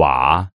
瓦。